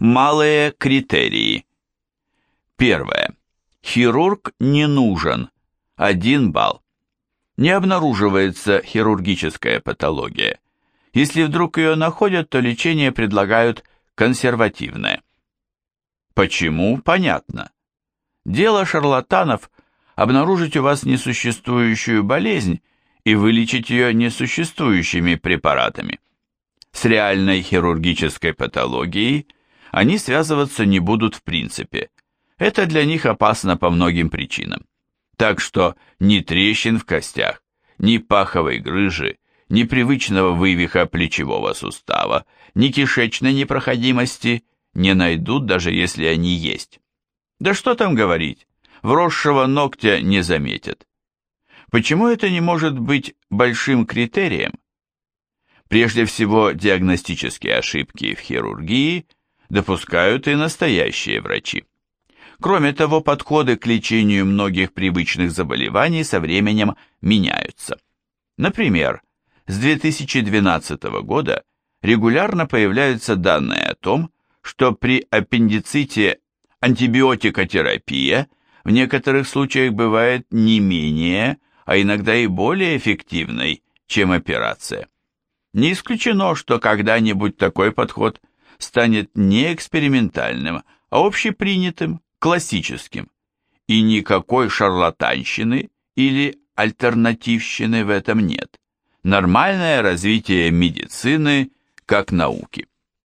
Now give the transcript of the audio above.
Малые критерии. Первое. Хирург не нужен. 1 балл. Не обнаруживается хирургическая патология. Если вдруг ее находят, то лечение предлагают консервативное. Почему? Понятно. Дело шарлатанов обнаружить у вас несуществующую болезнь и вылечить ее несуществующими препаратами. С реальной хирургической патологией они связываться не будут в принципе. Это для них опасно по многим причинам. Так что ни трещин в костях, ни паховой грыжи, ни привычного вывиха плечевого сустава, ни кишечной непроходимости не найдут, даже если они есть. Да что там говорить, вросшего ногтя не заметят. Почему это не может быть большим критерием? Прежде всего, диагностические ошибки в хирургии допускают и настоящие врачи. Кроме того, подходы к лечению многих привычных заболеваний со временем меняются. Например, с 2012 года регулярно появляются данные о том, что при аппендиците антибиотикотерапия в некоторых случаях бывает не менее, а иногда и более эффективной, чем операция. Не исключено, что когда-нибудь такой подход станет не экспериментальным, а общепринятым, классическим, и никакой шарлатанщины или альтернативщины в этом нет. Нормальное развитие медицины как науки.